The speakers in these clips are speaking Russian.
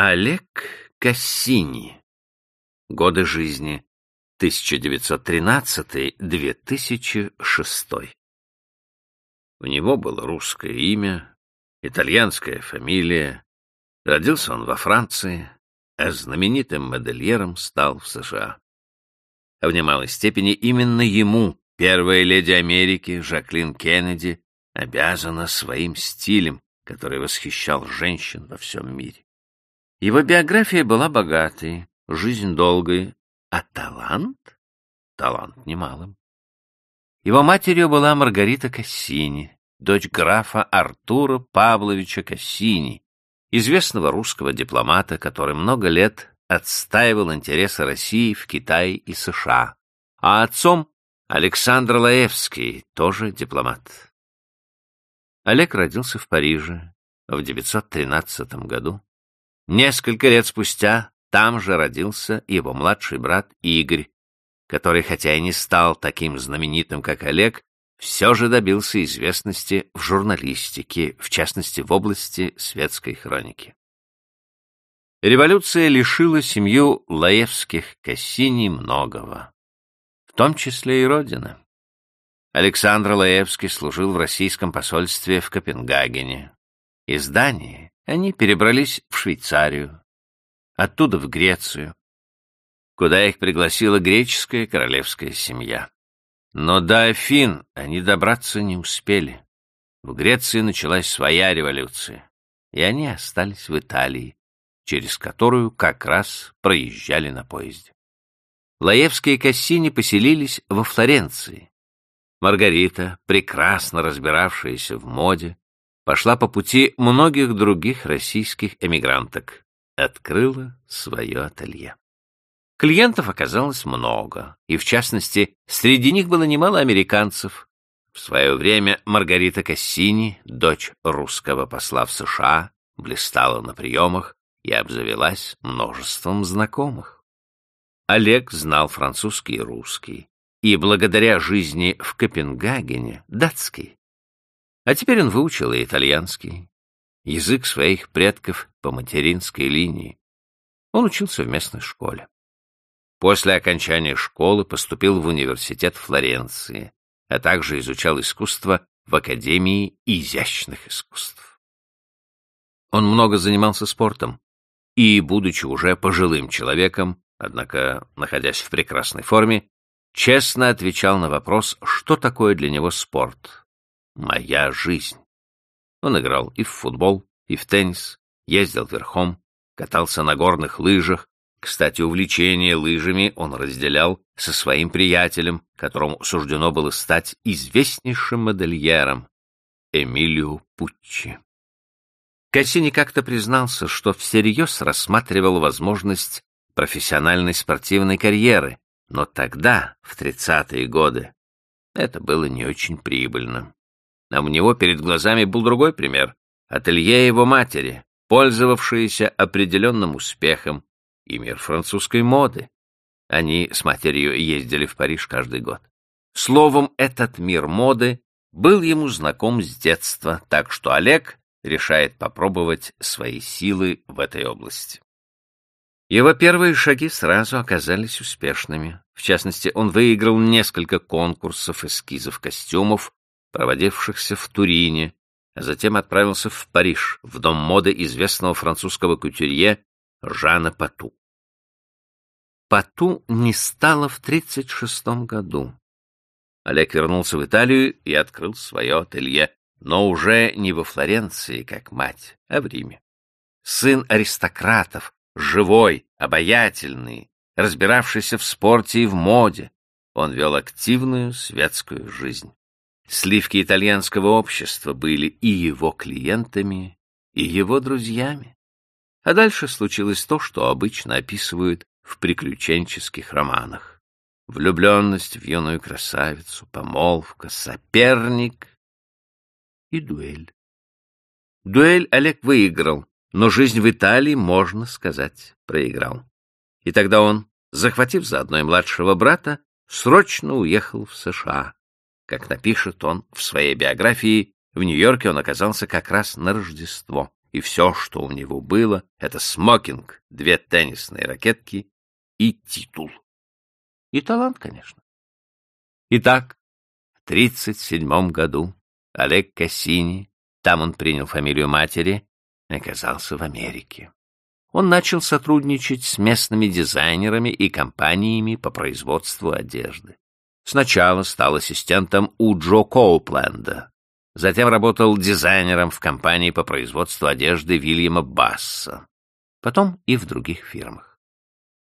Олег Кассини. Годы жизни 1913-2006. У него было русское имя, итальянская фамилия. Родился он во Франции, а знаменитым модельером стал в США. В немалой степени именно ему первая леди Америки Жаклин Кеннеди обязана своим стилем, который восхищал женщин во всем мире. Его биография была богатой, жизнь долгой, а талант? Талант немалым. Его матерью была Маргарита Кассини, дочь графа Артура Павловича Кассини, известного русского дипломата, который много лет отстаивал интересы России в Китае и США, а отцом Александр Лаевский, тоже дипломат. Олег родился в Париже в 913 году Несколько лет спустя там же родился его младший брат Игорь, который, хотя и не стал таким знаменитым, как Олег, все же добился известности в журналистике, в частности в области светской хроники. Революция лишила семью Лаевских Кассини многого, в том числе и родины. Александр Лаевский служил в российском посольстве в Копенгагене. Из Дании они перебрались в Швейцарию, оттуда в Грецию, куда их пригласила греческая королевская семья. Но до Афин они добраться не успели. В Греции началась своя революция, и они остались в Италии, через которую как раз проезжали на поезде. Лаевские и Кассини поселились во Флоренции. Маргарита, прекрасно разбиравшаяся в моде, пошла по пути многих других российских эмигранток, открыла свое ателье. Клиентов оказалось много, и, в частности, среди них было немало американцев. В свое время Маргарита Кассини, дочь русского посла в США, блистала на приемах и обзавелась множеством знакомых. Олег знал французский и русский, и благодаря жизни в Копенгагене — датский. А теперь он выучил и итальянский, язык своих предков по материнской линии. Он учился в местной школе. После окончания школы поступил в университет Флоренции, а также изучал искусство в Академии изящных искусств. Он много занимался спортом и, будучи уже пожилым человеком, однако находясь в прекрасной форме, честно отвечал на вопрос, что такое для него спорт, моя жизнь. Он играл и в футбол, и в теннис, ездил верхом, катался на горных лыжах. Кстати, увлечение лыжами он разделял со своим приятелем, которому суждено было стать известнейшим модельером, Эмилио Пуччи. Кассини как-то признался, что всерьез рассматривал возможность профессиональной спортивной карьеры, но тогда, в тридцатые годы, это было не очень прибыльно. А у него перед глазами был другой пример — ателье его матери, пользовавшееся определенным успехом, и мир французской моды. Они с матерью ездили в Париж каждый год. Словом, этот мир моды был ему знаком с детства, так что Олег решает попробовать свои силы в этой области. Его первые шаги сразу оказались успешными. В частности, он выиграл несколько конкурсов эскизов костюмов проводившихся в Турине, а затем отправился в Париж, в дом моды известного французского кутюрье Жана Пату. Пату не стало в 1936 году. Олег вернулся в Италию и открыл свое ателье, но уже не во Флоренции, как мать, а в Риме. Сын аристократов, живой, обаятельный, разбиравшийся в спорте и в моде, он вел активную светскую жизнь. Сливки итальянского общества были и его клиентами, и его друзьями. А дальше случилось то, что обычно описывают в приключенческих романах. Влюбленность в юную красавицу, помолвка, соперник и дуэль. Дуэль Олег выиграл, но жизнь в Италии, можно сказать, проиграл. И тогда он, захватив заодно и младшего брата, срочно уехал в США как напишет он в своей биографии, в Нью-Йорке он оказался как раз на Рождество. и все, что у него было, это смокинг, две теннисные ракетки и титул. И талант, конечно. Итак, в 37 году Олег Кассини, там он принял фамилию матери, оказался в Америке. Он начал сотрудничать с местными дизайнерами и компаниями по производству одежды. Сначала стал ассистентом у Джо Коупленда, затем работал дизайнером в компании по производству одежды Вильяма Басса, потом и в других фирмах.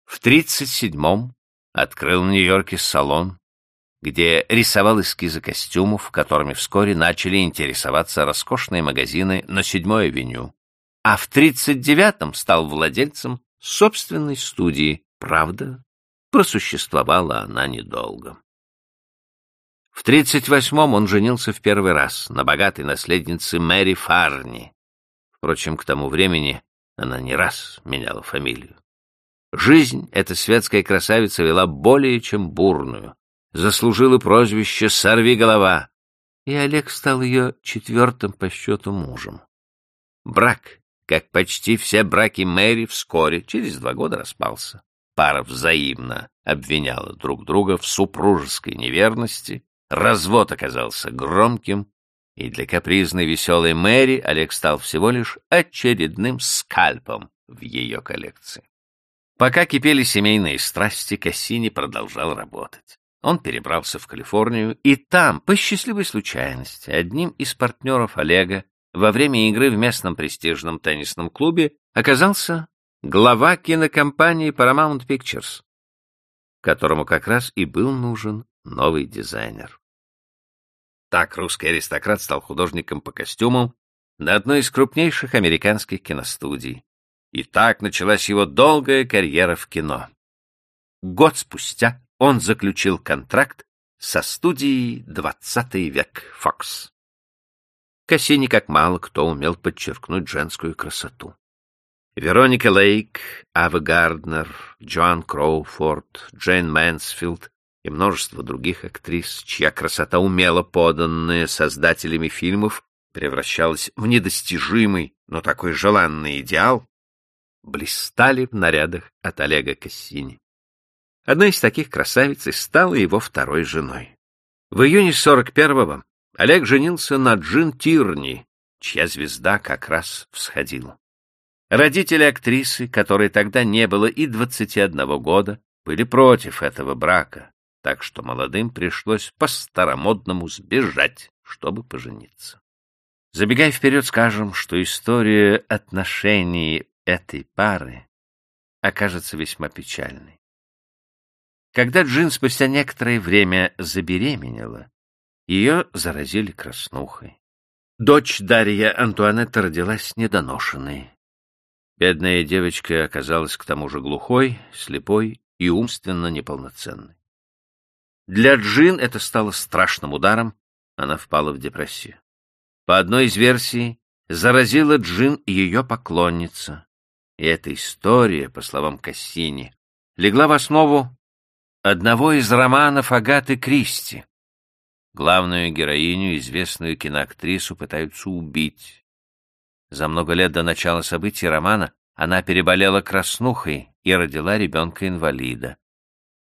В 1937-м открыл в Нью-Йорке салон, где рисовал эскизы костюмов, которыми вскоре начали интересоваться роскошные магазины на 7-й авеню, а в 1939-м стал владельцем собственной студии, правда, просуществовала она недолго. В 38-м он женился в первый раз на богатой наследнице Мэри Фарни. Впрочем, к тому времени она не раз меняла фамилию. Жизнь эта светская красавица вела более чем бурную, заслужила прозвище «Сорви голова», и Олег стал ее четвертым по счету мужем. Брак, как почти все браки Мэри, вскоре, через два года, распался. Пара взаимно обвиняла друг друга в супружеской неверности, развод оказался громким, и для капризной веселой Мэри Олег стал всего лишь очередным скальпом в ее коллекции. Пока кипели семейные страсти, Кассини продолжал работать. Он перебрался в Калифорнию, и там, по счастливой случайности, одним из партнеров Олега во время игры в местном престижном теннисном клубе оказался глава кинокомпании Paramount Pictures, которому как раз и был нужен новый дизайнер. Так русский аристократ стал художником по костюмам на одной из крупнейших американских киностудий. И так началась его долгая карьера в кино. Год спустя он заключил контракт со студией «Двадцатый век» Fox. Кассини как мало кто умел подчеркнуть женскую красоту. Вероника Лейк, Ава Гарднер, Джоан Кроуфорд, Джейн Мэнсфилд и множество других актрис, чья красота, умело поданная создателями фильмов, превращалась в недостижимый, но такой желанный идеал, блистали в нарядах от Олега Кассини. Одна из таких красавиц стала его второй женой. В июне 41-го Олег женился на Джин Тирни, чья звезда как раз всходила. Родители актрисы, которой тогда не было и 21 года, были против этого брака, так что молодым пришлось по-старомодному сбежать, чтобы пожениться. Забегая вперед, скажем, что история отношений этой пары окажется весьма печальной. Когда Джин спустя некоторое время забеременела, ее заразили краснухой. Дочь Дарья Антуанетта родилась недоношенной. Бедная девочка оказалась к тому же глухой, слепой и умственно неполноценной. Для Джин это стало страшным ударом, она впала в депрессию. По одной из версий, заразила Джин ее поклонница, и эта история, по словам Кассини, легла в основу одного из романов Агаты Кристи. Главную героиню, известную киноактрису, пытаются убить. За много лет до начала событий романа она переболела краснухой и родила ребенка-инвалида.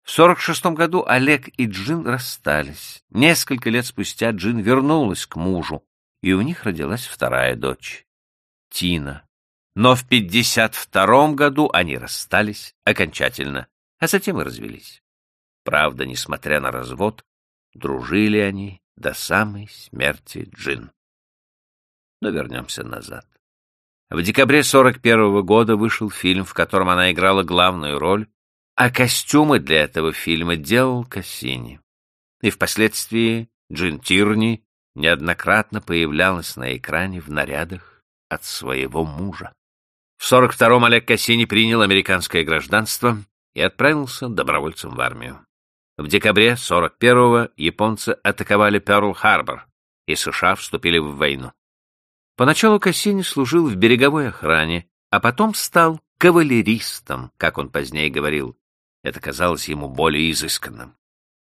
В 46 году Олег и Джин расстались. Несколько лет спустя Джин вернулась к мужу, и у них родилась вторая дочь — Тина. Но в 52 году они расстались окончательно, а затем и развелись. Правда, несмотря на развод, дружили они до самой смерти Джин. Но вернемся назад. В декабре 41 -го года вышел фильм, в котором она играла главную роль, а костюмы для этого фильма делал Кассини. И впоследствии Джин Тирни неоднократно появлялась на экране в нарядах от своего мужа. В 42-м Олег Кассини принял американское гражданство и отправился добровольцем в армию. В декабре 41-го японцы атаковали Пёрл-Харбор, и США вступили в войну. Поначалу Кассини служил в береговой охране, а потом стал кавалеристом, как он позднее говорил. Это казалось ему более изысканным.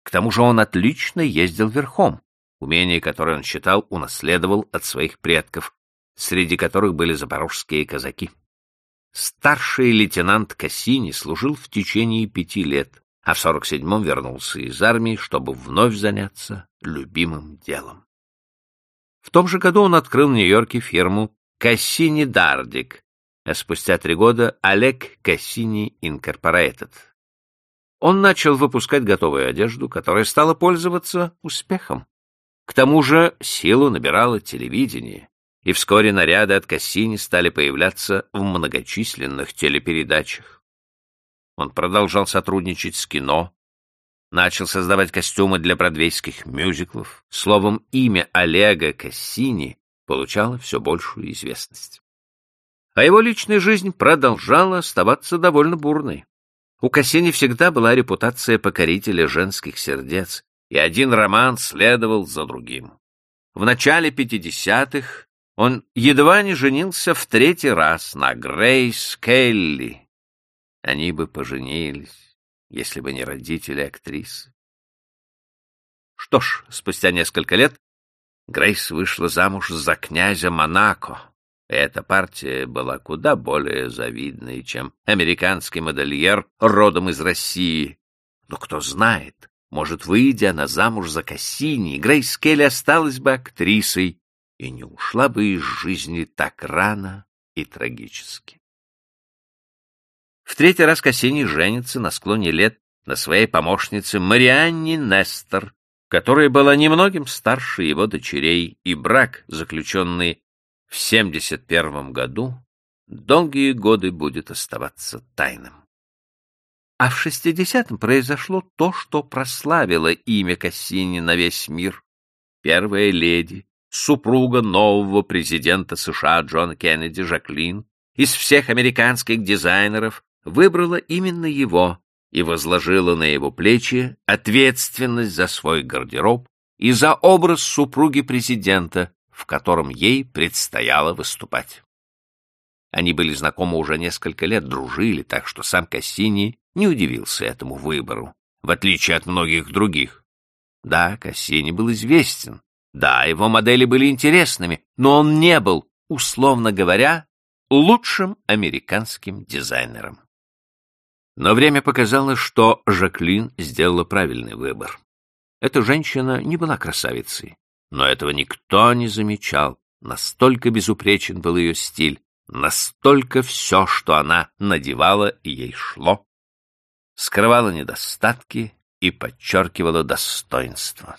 К тому же он отлично ездил верхом, умение которое он считал унаследовал от своих предков, среди которых были запорожские казаки. Старший лейтенант Кассини служил в течение пяти лет, а в 47-м вернулся из армии, чтобы вновь заняться любимым делом. В том же году он открыл в Нью-Йорке фирму Кассини Дардик, а спустя три года Олег Кассини Инкорпорейтед. Он начал выпускать готовую одежду, которая стала пользоваться успехом. К тому же силу набирало телевидение, и вскоре наряды от Кассини стали появляться в многочисленных телепередачах. Он продолжал сотрудничать с кино, начал создавать костюмы для бродвейских мюзиклов. Словом, имя Олега Кассини получало все большую известность. А его личная жизнь продолжала оставаться довольно бурной. У Кассини всегда была репутация покорителя женских сердец, и один роман следовал за другим. В начале 50-х он едва не женился в третий раз на Грейс Келли. Они бы поженились, если бы не родители актрисы. Что ж, спустя несколько лет Грейс вышла замуж за князя Монако. Эта партия была куда более завидной, чем американский модельер родом из России. Но кто знает, может, выйдя она замуж за Кассини, Грейс Келли осталась бы актрисой и не ушла бы из жизни так рано и трагически. В третий раз Кассини женится на склоне лет на своей помощнице Марианне Нестор, которая была немногим старше его дочерей, и брак, заключенный в 71 году, долгие годы будет оставаться тайным. А в 60-м произошло то, что прославило имя Кассини на весь мир. Первая леди, супруга нового президента США Джона Кеннеди Жаклин, из всех американских дизайнеров выбрала именно его и возложила на его плечи ответственность за свой гардероб и за образ супруги президента, в котором ей предстояло выступать. Они были знакомы уже несколько лет, дружили, так что сам Кассини не удивился этому выбору, в отличие от многих других. Да, Кассини был известен, да, его модели были интересными, но он не был, условно говоря, лучшим американским дизайнером. Но время показало, что Жаклин сделала правильный выбор. Эта женщина не была красавицей, но этого никто не замечал. Настолько безупречен был ее стиль, настолько все, что она надевала, ей шло, скрывало недостатки и подчеркивало достоинство.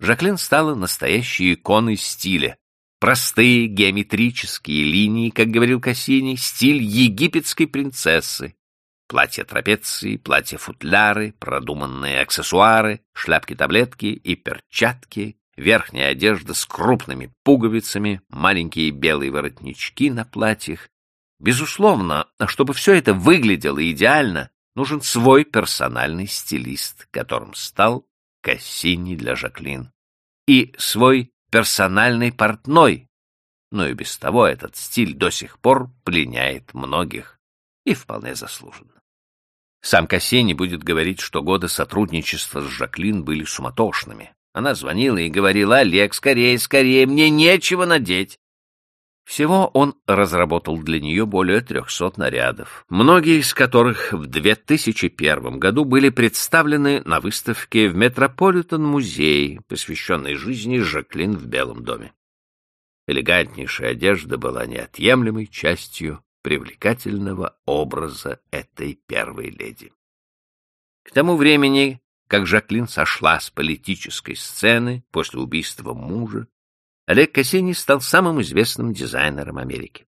Жаклин стала настоящей иконой стиля. Простые геометрические линии, как говорил Кассини, стиль египетской принцессы. Платья трапеции, платья-футляры, продуманные аксессуары, шляпки-таблетки и перчатки, верхняя одежда с крупными пуговицами, маленькие белые воротнички на платьях. Безусловно, чтобы все это выглядело идеально, нужен свой персональный стилист, которым стал Кассини для Жаклин, и свой персональный портной, но и без того этот стиль до сих пор пленяет многих, и вполне заслуженно. Сам Кассини будет говорить, что годы сотрудничества с Жаклин были суматошными. Она звонила и говорила, «Олег, скорее, скорее, мне нечего надеть». Всего он разработал для нее более трехсот нарядов, многие из которых в 2001 году были представлены на выставке в Метрополитен-музее, посвященной жизни Жаклин в Белом доме. Элегантнейшая одежда была неотъемлемой частью привлекательного образа этой первой леди. К тому времени, как Жаклин сошла с политической сцены после убийства мужа, Олег Кассини стал самым известным дизайнером Америки.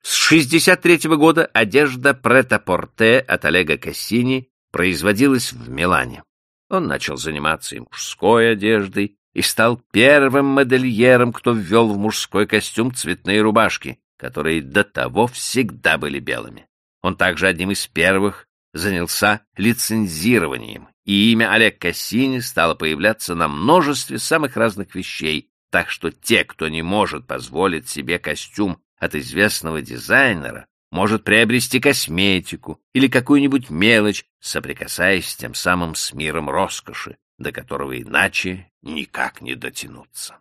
С 1963 года одежда прет-а-порте от Олега Кассини производилась в Милане. Он начал заниматься и мужской одеждой, и стал первым модельером, кто ввел в мужской костюм цветные рубашки, которые до того всегда были белыми. Он также одним из первых занялся лицензированием, и имя Олег Кассини стало появляться на множестве самых разных вещей, так что те, кто не может позволить себе костюм от известного дизайнера, может приобрести косметику или какую-нибудь мелочь, соприкасаясь тем самым с миром роскоши, до которого иначе никак не дотянуться.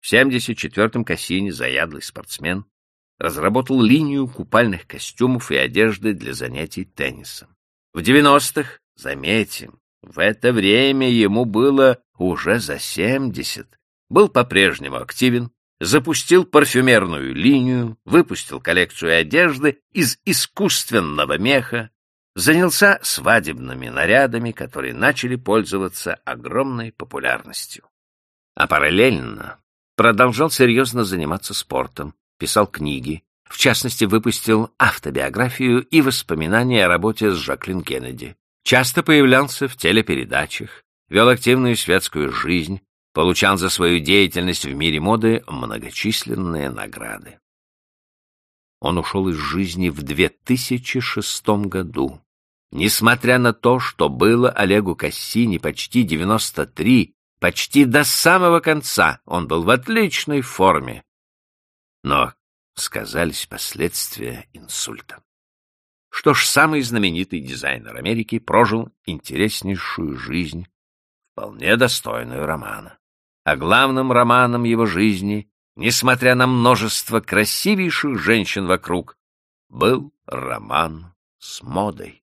В 74-м Кассини, заядлый спортсмен, разработал линию купальных костюмов и одежды для занятий теннисом. В 90-х, заметим, в это время ему было уже за 70, был по-прежнему активен, запустил парфюмерную линию, выпустил коллекцию одежды из искусственного меха, занялся свадебными нарядами, которые начали пользоваться огромной популярностью. А параллельно продолжал серьезно заниматься спортом, писал книги, в частности, выпустил автобиографию и воспоминания о работе с Жаклин Кеннеди. Часто появлялся в телепередачах, вел активную светскую жизнь, получал за свою деятельность в мире моды многочисленные награды. Он ушел из жизни в 2006 году. Несмотря на то, что было Олегу Кассини почти 93, почти до самого конца он был в отличной форме. Но сказались последствия инсульта. Что ж, самый знаменитый дизайнер Америки прожил интереснейшую жизнь, вполне достойную романа а главным романом его жизни, несмотря на множество красивейших женщин вокруг, был роман с модой.